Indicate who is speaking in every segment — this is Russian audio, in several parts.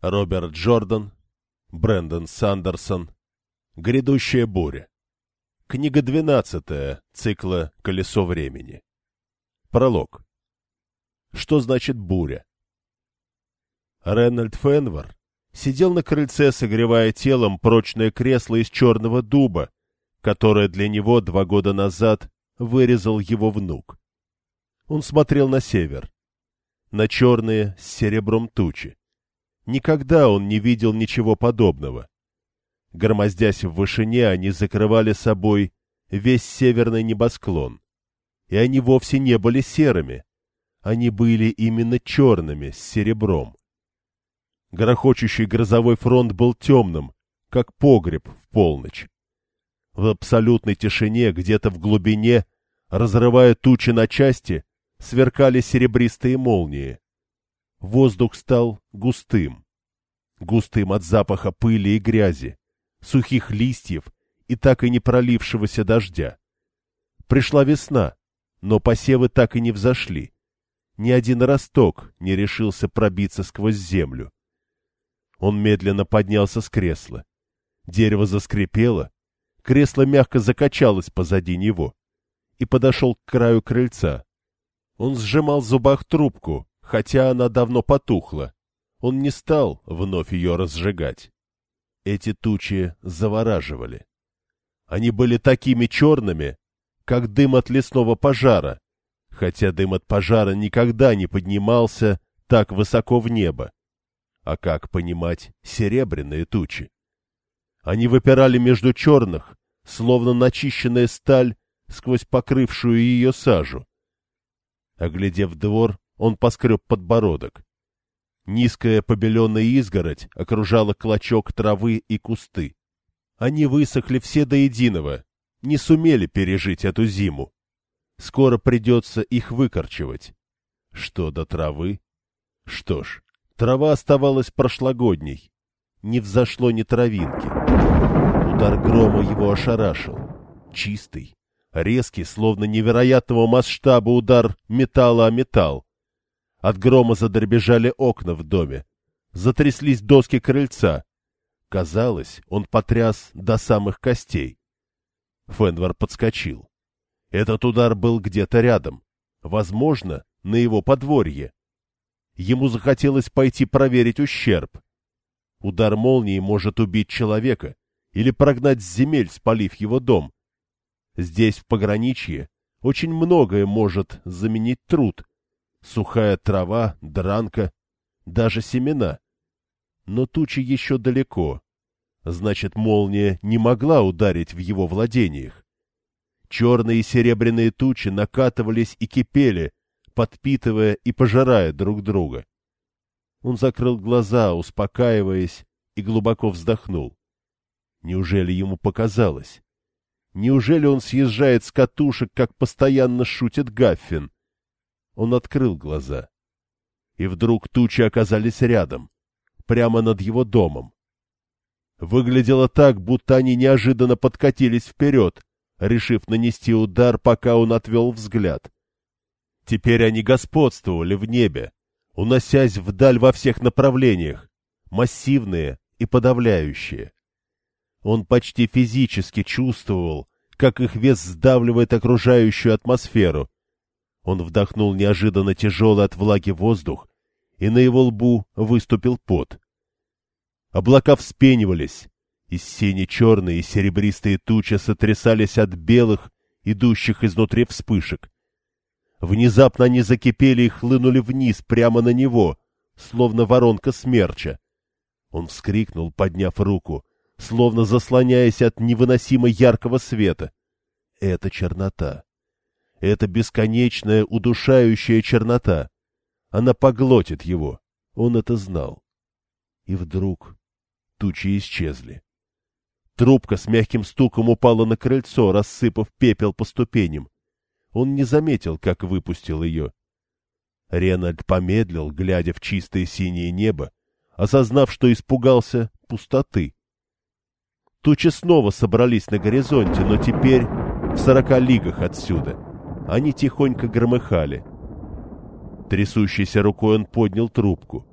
Speaker 1: Роберт Джордан, Брэндон Сандерсон. Грядущая буря. Книга двенадцатая цикла «Колесо времени». Пролог. Что значит буря? Ренальд Фенвар сидел на крыльце, согревая телом прочное кресло из черного дуба, которое для него два года назад вырезал его внук. Он смотрел на север, на черные с серебром тучи. Никогда он не видел ничего подобного. Громоздясь в вышине, они закрывали собой весь северный небосклон. И они вовсе не были серыми. Они были именно черными, с серебром. Грохочущий грозовой фронт был темным, как погреб в полночь. В абсолютной тишине, где-то в глубине, разрывая тучи на части, сверкали серебристые молнии. Воздух стал густым. Густым от запаха пыли и грязи, сухих листьев и так и не пролившегося дождя. Пришла весна, но посевы так и не взошли. Ни один росток не решился пробиться сквозь землю. Он медленно поднялся с кресла. Дерево заскрипело, кресло мягко закачалось позади него и подошел к краю крыльца. Он сжимал в зубах трубку, хотя она давно потухла. Он не стал вновь ее разжигать. Эти тучи завораживали. Они были такими черными, как дым от лесного пожара, хотя дым от пожара никогда не поднимался так высоко в небо. А как понимать серебряные тучи? Они выпирали между черных, словно начищенная сталь сквозь покрывшую ее сажу. Оглядев двор, он поскреб подбородок. Низкая побеленная изгородь окружала клочок травы и кусты. Они высохли все до единого, не сумели пережить эту зиму. Скоро придется их выкорчевать. Что до травы? Что ж, трава оставалась прошлогодней. Не взошло ни травинки. Удар грома его ошарашил. Чистый, резкий, словно невероятного масштаба удар металла о металл. От грома задребежали окна в доме. Затряслись доски крыльца. Казалось, он потряс до самых костей. Фенвар подскочил. Этот удар был где-то рядом. Возможно, на его подворье. Ему захотелось пойти проверить ущерб. Удар молнии может убить человека или прогнать с земель, спалив его дом. Здесь, в пограничье, очень многое может заменить труд, сухая трава, дранка, даже семена. Но тучи еще далеко. Значит, молния не могла ударить в его владениях. Черные и серебряные тучи накатывались и кипели, подпитывая и пожирая друг друга. Он закрыл глаза, успокаиваясь, и глубоко вздохнул. Неужели ему показалось? Неужели он съезжает с катушек, как постоянно шутит Гаффин? Он открыл глаза. И вдруг тучи оказались рядом, прямо над его домом. Выглядело так, будто они неожиданно подкатились вперед, решив нанести удар, пока он отвел взгляд. Теперь они господствовали в небе, уносясь вдаль во всех направлениях, массивные и подавляющие. Он почти физически чувствовал, как их вес сдавливает окружающую атмосферу, он вдохнул неожиданно тяжелый от влаги воздух, и на его лбу выступил пот. Облака вспенивались, и сине-черные и серебристые тучи сотрясались от белых, идущих изнутри вспышек. Внезапно они закипели и хлынули вниз, прямо на него, словно воронка смерча. Он вскрикнул, подняв руку, словно заслоняясь от невыносимо яркого света. Это чернота. Это бесконечная удушающая чернота. Она поглотит его. Он это знал. И вдруг тучи исчезли. Трубка с мягким стуком упала на крыльцо, рассыпав пепел по ступеням. Он не заметил, как выпустил ее. Ренальд помедлил, глядя в чистое синее небо, осознав, что испугался пустоты. Тучи снова собрались на горизонте, но теперь в сорока лигах отсюда — они тихонько громыхали. Трясущейся рукой он поднял трубку.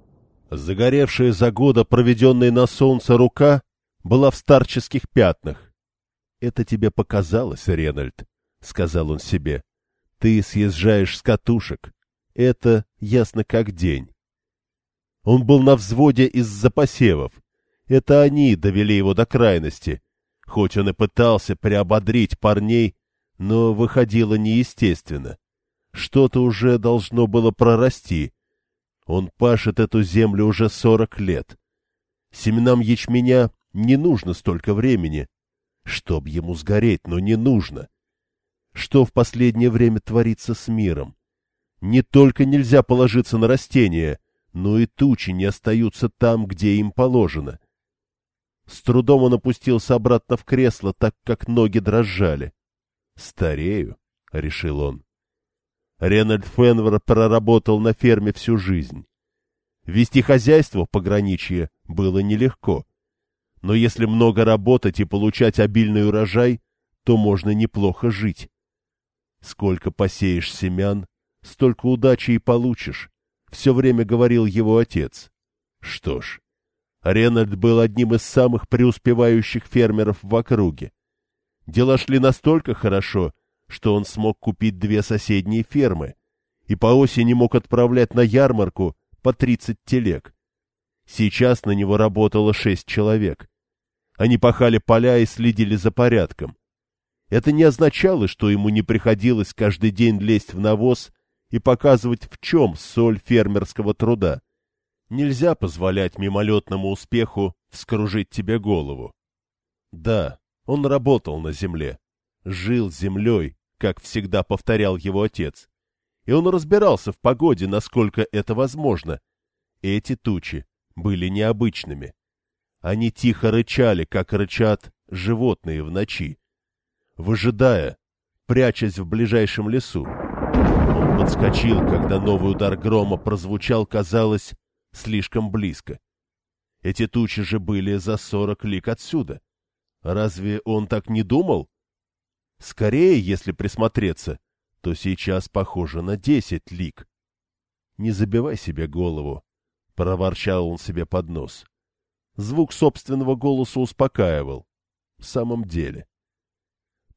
Speaker 1: Загоревшая за года, проведенная на солнце рука, была в старческих пятнах. — Это тебе показалось, Ренальд, — сказал он себе. — Ты съезжаешь с катушек. Это ясно как день. Он был на взводе из-за посевов. Это они довели его до крайности. Хоть он и пытался приободрить парней, но выходило неестественно. Что-то уже должно было прорасти, он пашет эту землю уже сорок лет. Семенам ячменя не нужно столько времени. Чтоб ему сгореть, но не нужно. Что в последнее время творится с миром? Не только нельзя положиться на растения, но и тучи не остаются там, где им положено. С трудом он опустился обратно в кресло, так как ноги дрожали. «Старею», — решил он. Ренальд Фенвер проработал на ферме всю жизнь. Вести хозяйство в пограничье было нелегко. Но если много работать и получать обильный урожай, то можно неплохо жить. Сколько посеешь семян, столько удачи и получишь, — все время говорил его отец. Что ж, Ренальд был одним из самых преуспевающих фермеров в округе. Дела шли настолько хорошо, что он смог купить две соседние фермы и по осени мог отправлять на ярмарку по 30 телег. Сейчас на него работало шесть человек. Они пахали поля и следили за порядком. Это не означало, что ему не приходилось каждый день лезть в навоз и показывать, в чем соль фермерского труда. Нельзя позволять мимолетному успеху вскружить тебе голову. Да, он работал на земле, жил землей, как всегда повторял его отец. И он разбирался в погоде, насколько это возможно. Эти тучи были необычными. Они тихо рычали, как рычат животные в ночи, выжидая, прячась в ближайшем лесу. Он подскочил, когда новый удар грома прозвучал, казалось, слишком близко. Эти тучи же были за сорок лик отсюда. Разве он так не думал? Скорее, если присмотреться, то сейчас похоже на десять лик. Не забивай себе голову, — проворчал он себе под нос. Звук собственного голоса успокаивал. В самом деле.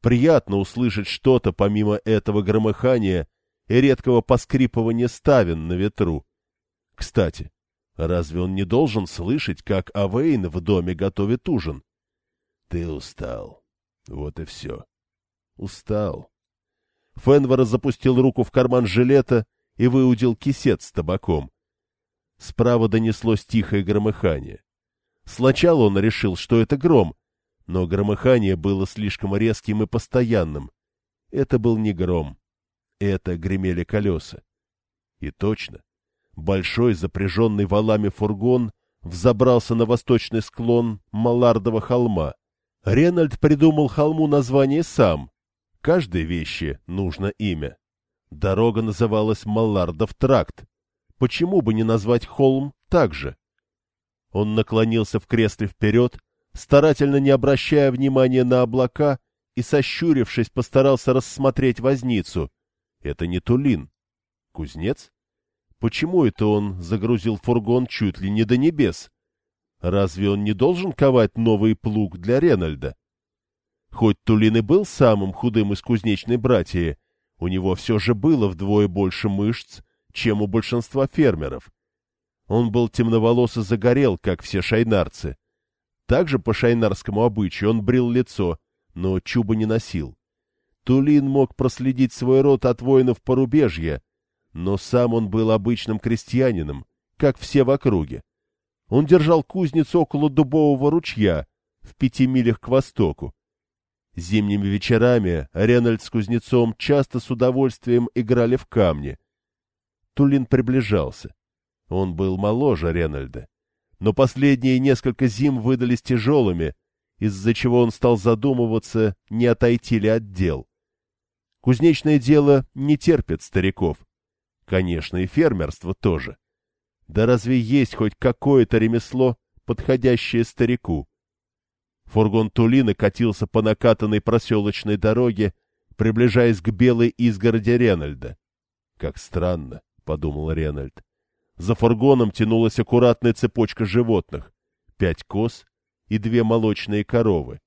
Speaker 1: Приятно услышать что-то помимо этого громыхания и редкого поскрипывания ставен на ветру. Кстати, разве он не должен слышать, как Авейн в доме готовит ужин? Ты устал. Вот и все. Устал. Фенвара запустил руку в карман жилета и выудил кисет с табаком. Справа донеслось тихое громыхание. Сначала он решил, что это гром, но громыхание было слишком резким и постоянным. Это был не гром. Это гремели колеса. И точно. Большой, запряженный валами фургон взобрался на восточный склон Малардова холма. Ренальд придумал холму название сам, Каждой вещи нужно имя. Дорога называлась Маллардов тракт. Почему бы не назвать холм так же? Он наклонился в кресле вперед, старательно не обращая внимания на облака, и, сощурившись, постарался рассмотреть возницу. Это не Тулин. Кузнец? Почему это он загрузил фургон чуть ли не до небес? Разве он не должен ковать новый плуг для Ренальда? Хоть Тулин и был самым худым из кузнечной братьи, у него все же было вдвое больше мышц, чем у большинства фермеров. Он был темноволос и загорел, как все шайнарцы. Также по шайнарскому обычаю он брил лицо, но чуба не носил. Тулин мог проследить свой род от воинов порубежья, но сам он был обычным крестьянином, как все в округе. Он держал кузницу около дубового ручья, в пяти милях к востоку, Зимними вечерами Ренальд с кузнецом часто с удовольствием играли в камни. Тулин приближался. Он был моложе Ренальда. Но последние несколько зим выдались тяжелыми, из-за чего он стал задумываться, не отойти ли от дел. Кузнечное дело не терпит стариков. Конечно, и фермерство тоже. Да разве есть хоть какое-то ремесло, подходящее старику? Фургон Тулина катился по накатанной проселочной дороге, приближаясь к белой изгороди Ренальда. «Как странно», — подумал Ренальд. За фургоном тянулась аккуратная цепочка животных. Пять коз и две молочные коровы.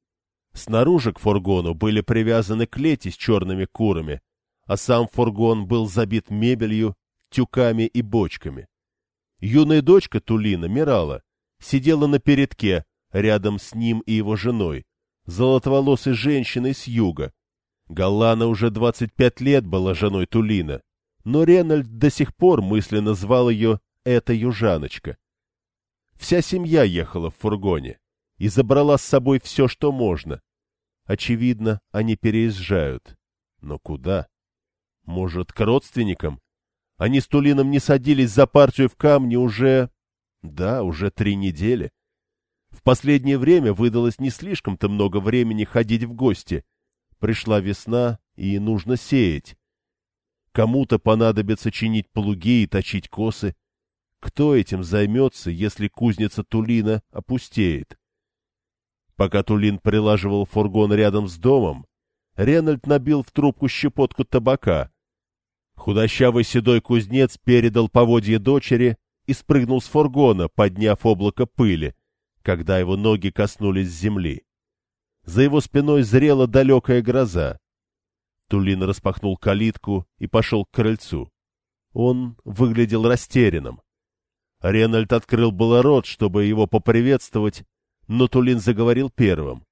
Speaker 1: Снаружи к фургону были привязаны клети с черными курами, а сам фургон был забит мебелью, тюками и бочками. Юная дочка Тулина, Мирала, сидела на передке, рядом с ним и его женой, золотоволосой женщиной с юга. Галлана уже 25 лет была женой Тулина, но Ренальд до сих пор мысленно звал ее «эта южаночка». Вся семья ехала в фургоне и забрала с собой все, что можно. Очевидно, они переезжают. Но куда? Может, к родственникам? Они с Тулином не садились за партию в камне уже... Да, уже три недели. В последнее время выдалось не слишком-то много времени ходить в гости. Пришла весна, и нужно сеять. Кому-то понадобится чинить плуги и точить косы. Кто этим займется, если кузница Тулина опустеет? Пока Тулин прилаживал фургон рядом с домом, Ренальд набил в трубку щепотку табака. Худощавый седой кузнец передал поводье дочери и спрыгнул с фургона, подняв облако пыли, когда его ноги коснулись земли. За его спиной зрела далекая гроза. Тулин распахнул калитку и пошел к крыльцу. Он выглядел растерянным. Ренальд открыл было рот, чтобы его поприветствовать, но Тулин заговорил первым.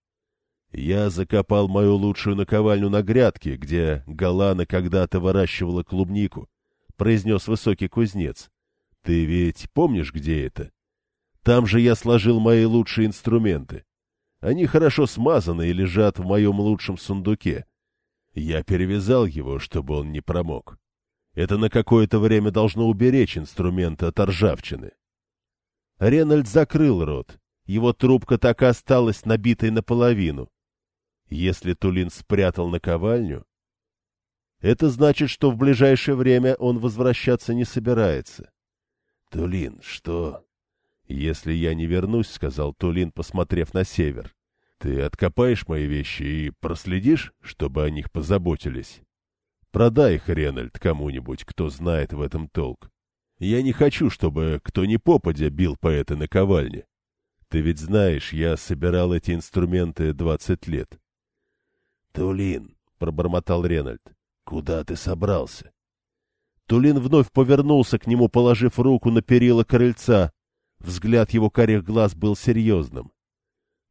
Speaker 1: «Я закопал мою лучшую наковальню на грядке, где Галана когда-то выращивала клубнику», — произнес высокий кузнец. «Ты ведь помнишь, где это? Там же я сложил мои лучшие инструменты. Они хорошо смазаны и лежат в моем лучшем сундуке. Я перевязал его, чтобы он не промок. Это на какое-то время должно уберечь инструменты от ржавчины». Ренальд закрыл рот. Его трубка так и осталась набитой наполовину. Если Тулин спрятал наковальню, это значит, что в ближайшее время он возвращаться не собирается. — Тулин, что? — Если я не вернусь, — сказал Тулин, посмотрев на север, — ты откопаешь мои вещи и проследишь, чтобы о них позаботились. Продай их, Ренальд, кому-нибудь, кто знает в этом толк. Я не хочу, чтобы кто ни попадя бил по этой наковальне. Ты ведь знаешь, я собирал эти инструменты двадцать лет. «Тулин», — пробормотал Ренальд, — «куда ты собрался?» Тулин вновь повернулся к нему, положив руку на перила крыльца. Взгляд его карих глаз был серьезным.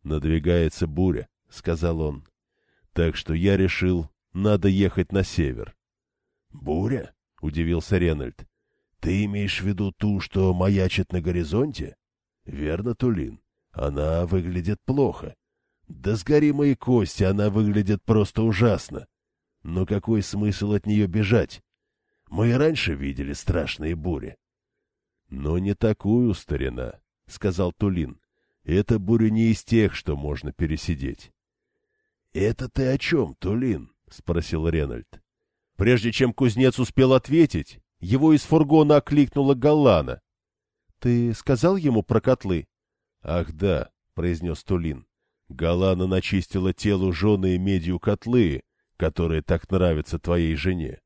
Speaker 1: «Надвигается буря», — сказал он. «Так что я решил, надо ехать на север». «Буря?» — удивился Ренальд. «Ты имеешь в виду ту, что маячит на горизонте?» «Верно, Тулин. Она выглядит плохо. Да сгори мои кости, она выглядит просто ужасно. Но какой смысл от нее бежать? Мы и раньше видели страшные бури. — Но не такую, старина, — сказал Тулин. — Эта буря не из тех, что можно пересидеть. — Это ты о чем, Тулин? — спросил Ренальд. Прежде чем кузнец успел ответить, его из фургона окликнула Галлана. — Ты сказал ему про котлы? — Ах да, — произнес Тулин. Галана начистила телу жены медью котлы, которые так нравятся твоей жене.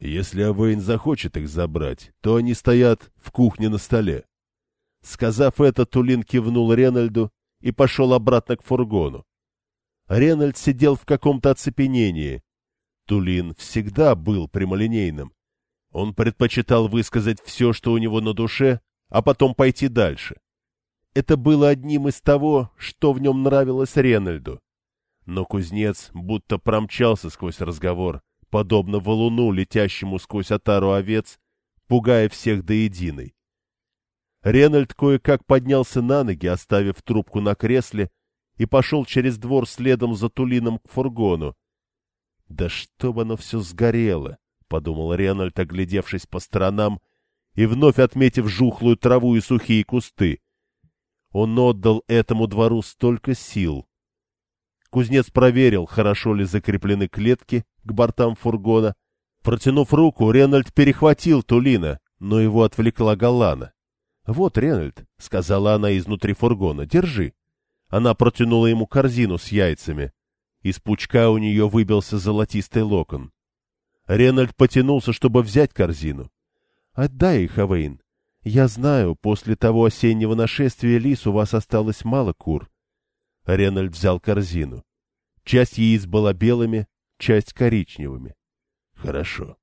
Speaker 1: Если Авейн захочет их забрать, то они стоят в кухне на столе. Сказав это, Тулин кивнул Ренальду и пошел обратно к фургону. Ренальд сидел в каком-то оцепенении. Тулин всегда был прямолинейным. Он предпочитал высказать все, что у него на душе, а потом пойти дальше. Это было одним из того, что в нем нравилось Ренальду. Но кузнец будто промчался сквозь разговор, подобно валуну, летящему сквозь отару овец, пугая всех до единой. Ренальд кое-как поднялся на ноги, оставив трубку на кресле, и пошел через двор следом за Тулином к фургону. «Да чтоб оно все сгорело!» — подумал Ренальд, оглядевшись по сторонам и вновь отметив жухлую траву и сухие кусты. Он отдал этому двору столько сил. Кузнец проверил, хорошо ли закреплены клетки к бортам фургона. Протянув руку, Ренальд перехватил Тулина, но его отвлекла Галана. — Вот, Ренальд, — сказала она изнутри фургона, — держи. Она протянула ему корзину с яйцами. Из пучка у нее выбился золотистый локон. Ренальд потянулся, чтобы взять корзину. — Отдай их, Авейн. Я знаю, после того осеннего нашествия лис у вас осталось мало кур. Ренальд взял корзину. Часть яиц была белыми, часть коричневыми. — Хорошо.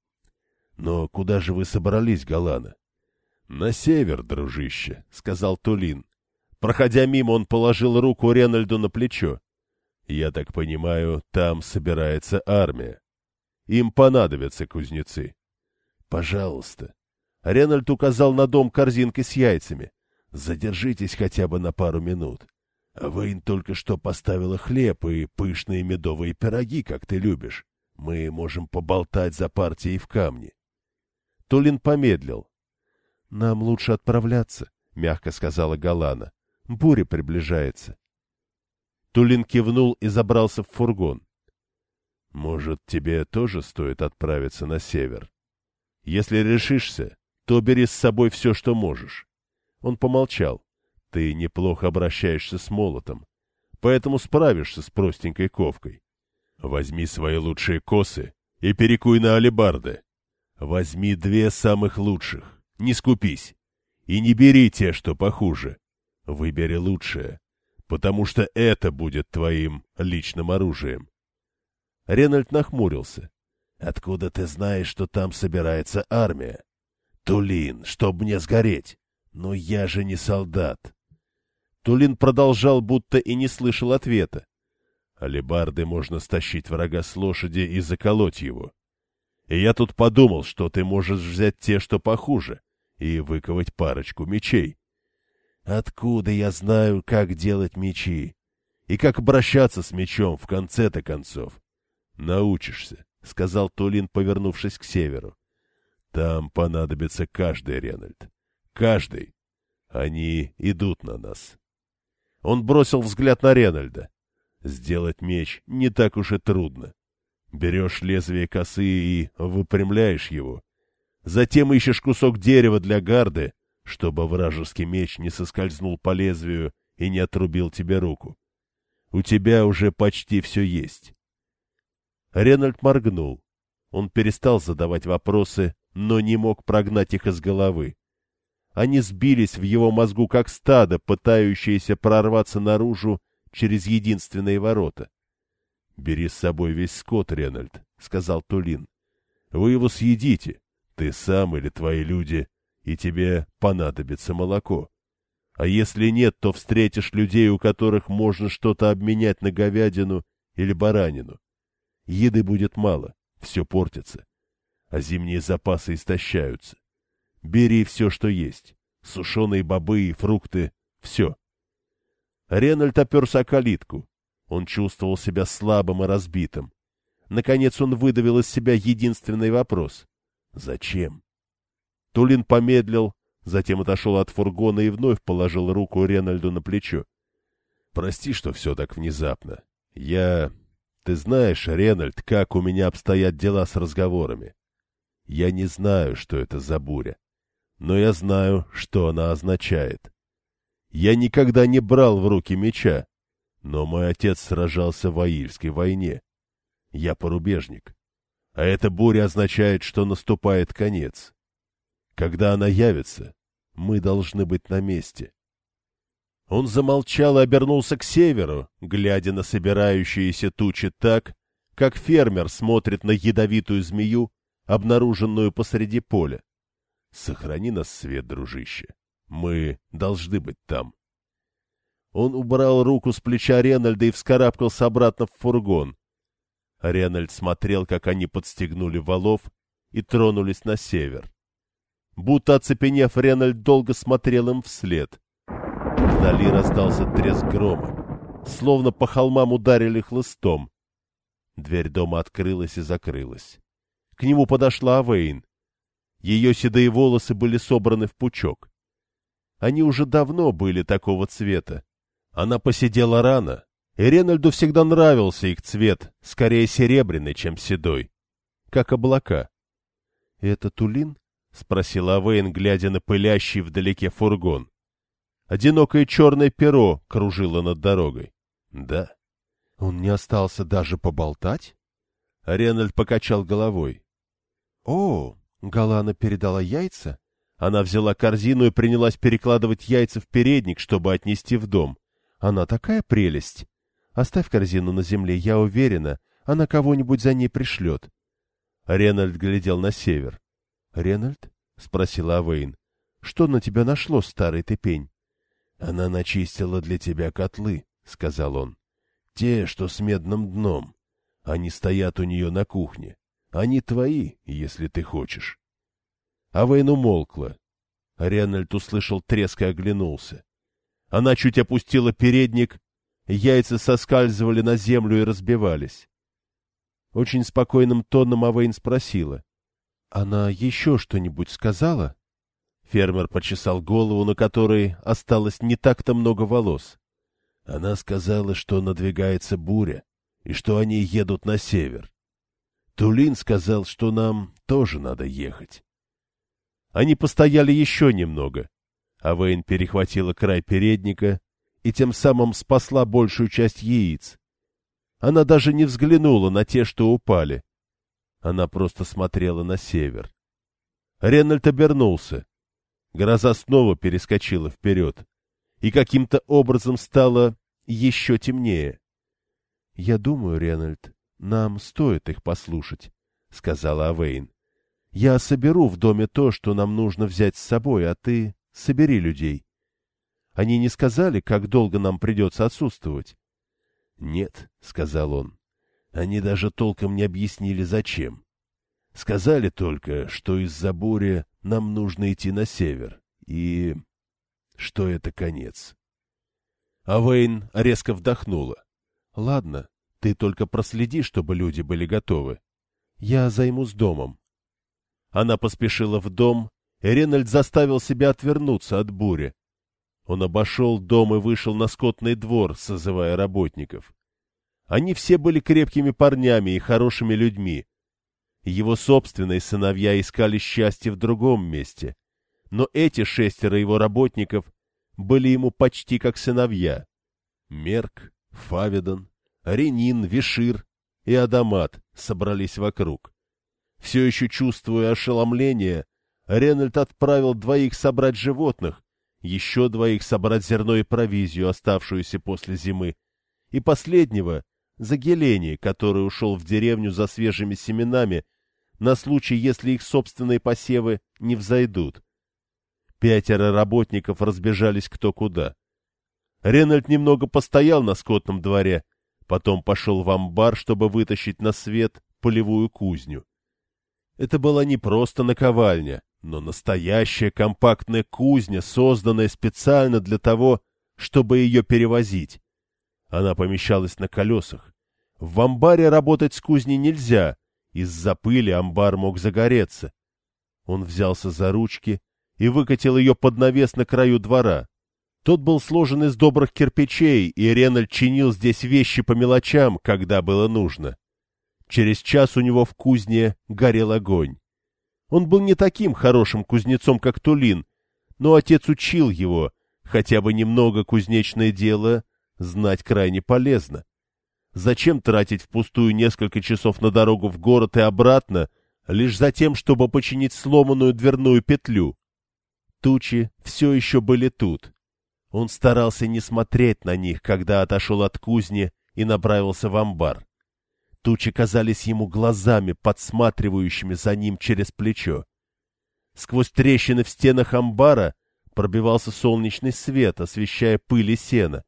Speaker 1: Но куда же вы собрались, Галана? — На север, дружище, — сказал Тулин. Проходя мимо, он положил руку Ренальду на плечо. — Я так понимаю, там собирается армия. Им понадобятся кузнецы. — Пожалуйста. Ренальд указал на дом корзинкой с яйцами. — Задержитесь хотя бы на пару минут. Вейн только что поставила хлеб и пышные медовые пироги, как ты любишь. Мы можем поболтать за партией в камне. Тулин помедлил. — Нам лучше отправляться, — мягко сказала Галана. — Буря приближается. Тулин кивнул и забрался в фургон. — Может, тебе тоже стоит отправиться на север? Если решишься, то бери с собой все, что можешь. Он помолчал. Ты неплохо обращаешься с молотом, поэтому справишься с простенькой ковкой. Возьми свои лучшие косы и перекуй на алебарды. Возьми две самых лучших, не скупись. И не бери те, что похуже. Выбери лучшее, потому что это будет твоим личным оружием. Ренальд нахмурился. — Откуда ты знаешь, что там собирается армия? — Тулин, чтоб мне сгореть. Но я же не солдат. Тулин продолжал, будто и не слышал ответа. Алибарды можно стащить врага с лошади и заколоть его. И я тут подумал, что ты можешь взять те, что похуже, и выковать парочку мечей. Откуда я знаю, как делать мечи? И как обращаться с мечом в конце-то концов? Научишься, — сказал Тулин, повернувшись к северу. Там понадобится каждый, Ренальд. Каждый. Они идут на нас. Он бросил взгляд на Ренальда. Сделать меч не так уж и трудно. Берешь лезвие косы и выпрямляешь его. Затем ищешь кусок дерева для гарды, чтобы вражеский меч не соскользнул по лезвию и не отрубил тебе руку. У тебя уже почти все есть. Ренальд моргнул. Он перестал задавать вопросы, но не мог прогнать их из головы. Они сбились в его мозгу, как стадо, пытающееся прорваться наружу через единственные ворота. — Бери с собой весь скот, Ренальд, — сказал Тулин. — Вы его съедите, ты сам или твои люди, и тебе понадобится молоко. А если нет, то встретишь людей, у которых можно что-то обменять на говядину или баранину. Еды будет мало, все портится, а зимние запасы истощаются. Бери все, что есть. Сушеные бобы и фрукты. Все. Ренальд оперся о калитку. Он чувствовал себя слабым и разбитым. Наконец он выдавил из себя единственный вопрос. «Зачем?» Тулин помедлил, затем отошел от фургона и вновь положил руку Ренальду на плечо. «Прости, что все так внезапно. Я... Ты знаешь, Ренальд, как у меня обстоят дела с разговорами. Я не знаю, что это за буря но я знаю, что она означает. Я никогда не брал в руки меча, но мой отец сражался в Аильской войне. Я порубежник. А эта буря означает, что наступает конец. Когда она явится, мы должны быть на месте. Он замолчал и обернулся к северу, глядя на собирающиеся тучи так, как фермер смотрит на ядовитую змею, обнаруженную посреди поля. Сохрани нас, свет, дружище. Мы должны быть там. Он убрал руку с плеча Ренальда и вскарабкался обратно в фургон. Ренальд смотрел, как они подстегнули валов и тронулись на север. Будто оцепенев, Ренальд долго смотрел им вслед. Вдали раздался треск грома, словно по холмам ударили хлыстом. Дверь дома открылась и закрылась. К нему подошла Авейн. Ее седые волосы были собраны в пучок. Они уже давно были такого цвета. Она посидела рано, и Ренальду всегда нравился их цвет, скорее серебряный, чем седой, как облака. — Это Тулин? — спросила Авейн, глядя на пылящий вдалеке фургон. Одинокое черное перо кружило над дорогой. — Да. — Он не остался даже поболтать? Ренальд покачал головой. — О, Галана передала яйца, Она взяла корзину и принялась перекладывать яйца в передник, чтобы отнести в дом. Она такая прелесть. Оставь корзину на земле, я уверена, она кого-нибудь за ней пришлет. Ренальд глядел на север. — Ренальд? — спросила Авейн. — Что на тебя нашло, старый ты пень? — Она начистила для тебя котлы, — сказал он. — Те, что с медным дном. Они стоят у нее на кухне. Они твои, если ты хочешь. Авейн умолкла. Ренальд услышал треск и оглянулся. Она чуть опустила передник, яйца соскальзывали на землю и разбивались. Очень спокойным тоном Авейн спросила. — Она еще что-нибудь сказала? Фермер почесал голову, на которой осталось не так-то много волос. Она сказала, что надвигается буря, и что они едут на север. Тулин сказал, что нам тоже надо ехать. Они постояли еще немного. а Вейн перехватила край передника и тем самым спасла большую часть яиц. Она даже не взглянула на те, что упали. Она просто смотрела на север. Ренальд обернулся. Гроза снова перескочила вперед и каким-то образом стала еще темнее. — Я думаю, Ренальд, нам стоит их послушать, — сказала Авейн. Я соберу в доме то, что нам нужно взять с собой, а ты собери людей. Они не сказали, как долго нам придется отсутствовать? — Нет, — сказал он. Они даже толком не объяснили, зачем. Сказали только, что из-за бури нам нужно идти на север, и... что это конец. Авейн резко вдохнула. — Ладно, ты только проследи, чтобы люди были готовы. Я займусь домом. Она поспешила в дом, и Ренальд заставил себя отвернуться от бури. Он обошел дом и вышел на скотный двор, созывая работников. Они все были крепкими парнями и хорошими людьми. Его собственные сыновья искали счастье в другом месте, но эти шестеро его работников были ему почти как сыновья. Мерк, Фавидан, Ренин, Вишир и Адамат собрались вокруг. Все еще чувствуя ошеломление, Ренальд отправил двоих собрать животных, еще двоих собрать зерно и провизию, оставшуюся после зимы, и последнего — за Гелени, который ушел в деревню за свежими семенами, на случай, если их собственные посевы не взойдут. Пятеро работников разбежались кто куда. Ренальд немного постоял на скотном дворе, потом пошел в амбар, чтобы вытащить на свет полевую кузню. Это была не просто наковальня, но настоящая компактная кузня, созданная специально для того, чтобы ее перевозить. Она помещалась на колесах. В амбаре работать с кузней нельзя, из-за пыли амбар мог загореться. Он взялся за ручки и выкатил ее под навес на краю двора. Тот был сложен из добрых кирпичей, и Ренальд чинил здесь вещи по мелочам, когда было нужно. Через час у него в кузне горел огонь. Он был не таким хорошим кузнецом, как Тулин, но отец учил его, хотя бы немного кузнечное дело знать крайне полезно. Зачем тратить впустую несколько часов на дорогу в город и обратно, лишь за тем, чтобы починить сломанную дверную петлю? Тучи все еще были тут. Он старался не смотреть на них, когда отошел от кузни и направился в амбар. Тучи казались ему глазами, подсматривающими за ним через плечо. Сквозь трещины в стенах амбара пробивался солнечный свет, освещая пыль и сено.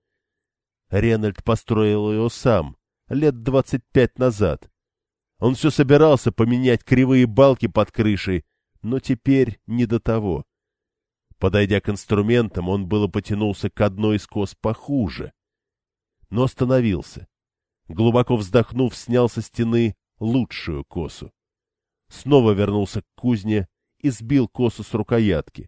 Speaker 1: Ренальд построил его сам, лет двадцать пять назад. Он все собирался поменять кривые балки под крышей, но теперь не до того. Подойдя к инструментам, он было потянулся к одной из кос похуже, но остановился глубоко вздохнув, снял со стены лучшую косу. Снова вернулся к кузне и сбил косу с рукоятки.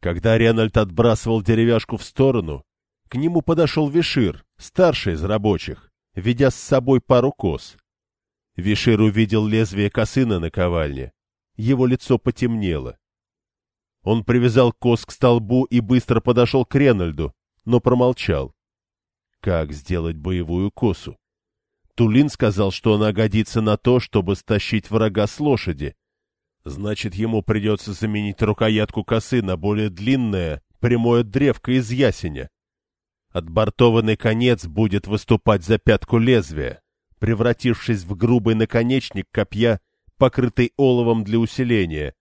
Speaker 1: Когда Ренальд отбрасывал деревяшку в сторону, к нему подошел Вишир, старший из рабочих, ведя с собой пару кос. Вишир увидел лезвие косы на наковальне. Его лицо потемнело. Он привязал кос к столбу и быстро подошел к Ренальду, но промолчал. Как сделать боевую косу? Тулин сказал, что она годится на то, чтобы стащить врага с лошади. Значит, ему придется заменить рукоятку косы на более длинное, прямое древко из ясеня. Отбортованный конец будет выступать за пятку лезвия, превратившись в грубый наконечник копья, покрытый оловом для усиления.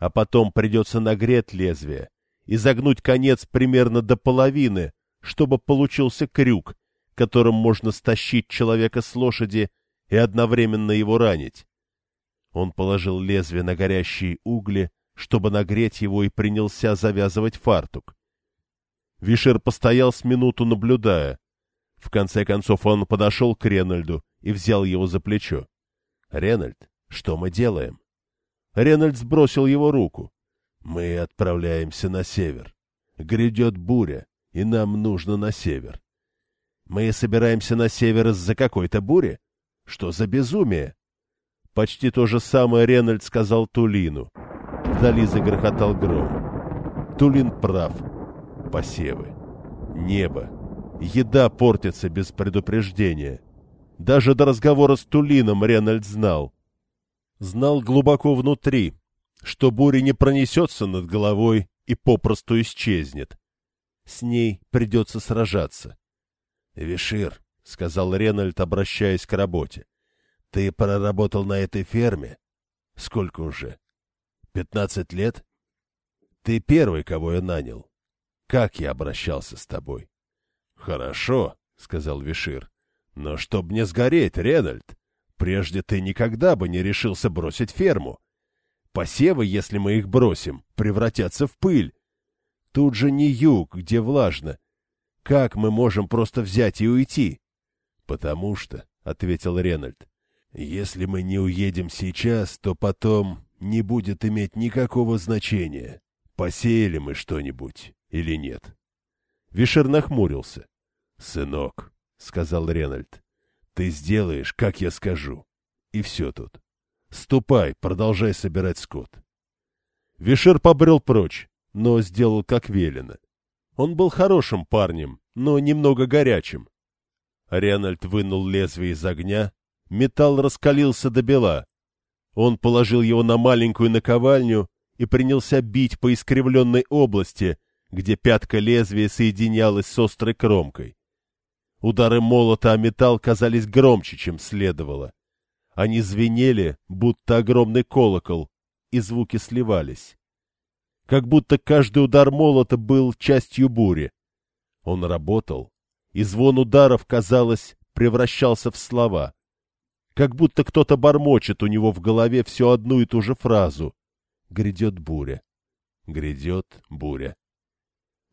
Speaker 1: А потом придется нагреть лезвие и загнуть конец примерно до половины, чтобы получился крюк, которым можно стащить человека с лошади и одновременно его ранить. Он положил лезвие на горящие угли, чтобы нагреть его, и принялся завязывать фартук. Вишер постоял с минуту, наблюдая. В конце концов он подошел к Ренальду и взял его за плечо. — Ренальд, что мы делаем? Ренальд сбросил его руку. — Мы отправляемся на север. Грядет буря, и нам нужно на север. — Мы собираемся на север из-за какой-то бури? Что за безумие? Почти то же самое Ренальд сказал Тулину. Вдали загрохотал гром. Тулин прав. Посевы. Небо. Еда портится без предупреждения. Даже до разговора с Тулином Ренальд знал. Знал глубоко внутри, что буря не пронесется над головой и попросту исчезнет. С ней придется сражаться. — Вишир, — сказал Ренальд, обращаясь к работе, ты проработал на этой ферме? Сколько уже? Пятнадцать лет? Ты первый, кого я нанял. Как я обращался с тобой? Хорошо, сказал Вишир. Но чтоб не сгореть, Ренальд, прежде ты никогда бы не решился бросить ферму. Посевы, если мы их бросим, превратятся в пыль. Тут же не юг, где влажно. Как мы можем просто взять и уйти? — Потому что, — ответил Ренальд, если мы не уедем сейчас, то потом не будет иметь никакого значения, посеяли мы что-нибудь или нет. Вишер нахмурился. — Сынок, — сказал Ренальд, — ты сделаешь, как я скажу. И все тут. Ступай, продолжай собирать скот. Вишер побрел прочь, но сделал как велено. Он был хорошим парнем, но немного горячим. Ренальд вынул лезвие из огня, Металл раскалился до бела. Он положил его на маленькую наковальню и принялся бить по искривленной области, где пятка лезвия соединялась с острой кромкой. Удары молота о металл казались громче, чем следовало. Они звенели, будто огромный колокол, и звуки сливались. Как будто каждый удар молота был частью бури. Он работал, и звон ударов, казалось, превращался в слова как будто кто-то бормочет у него в голове всю одну и ту же фразу. Грядет буря. Грядет буря.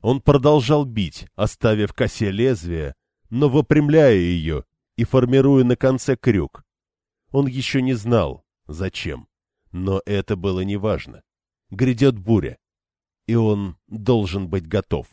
Speaker 1: Он продолжал бить, оставив косе лезвие, но выпрямляя ее и формируя на конце крюк. Он еще не знал, зачем, но это было неважно. Грядет буря, и он должен быть готов.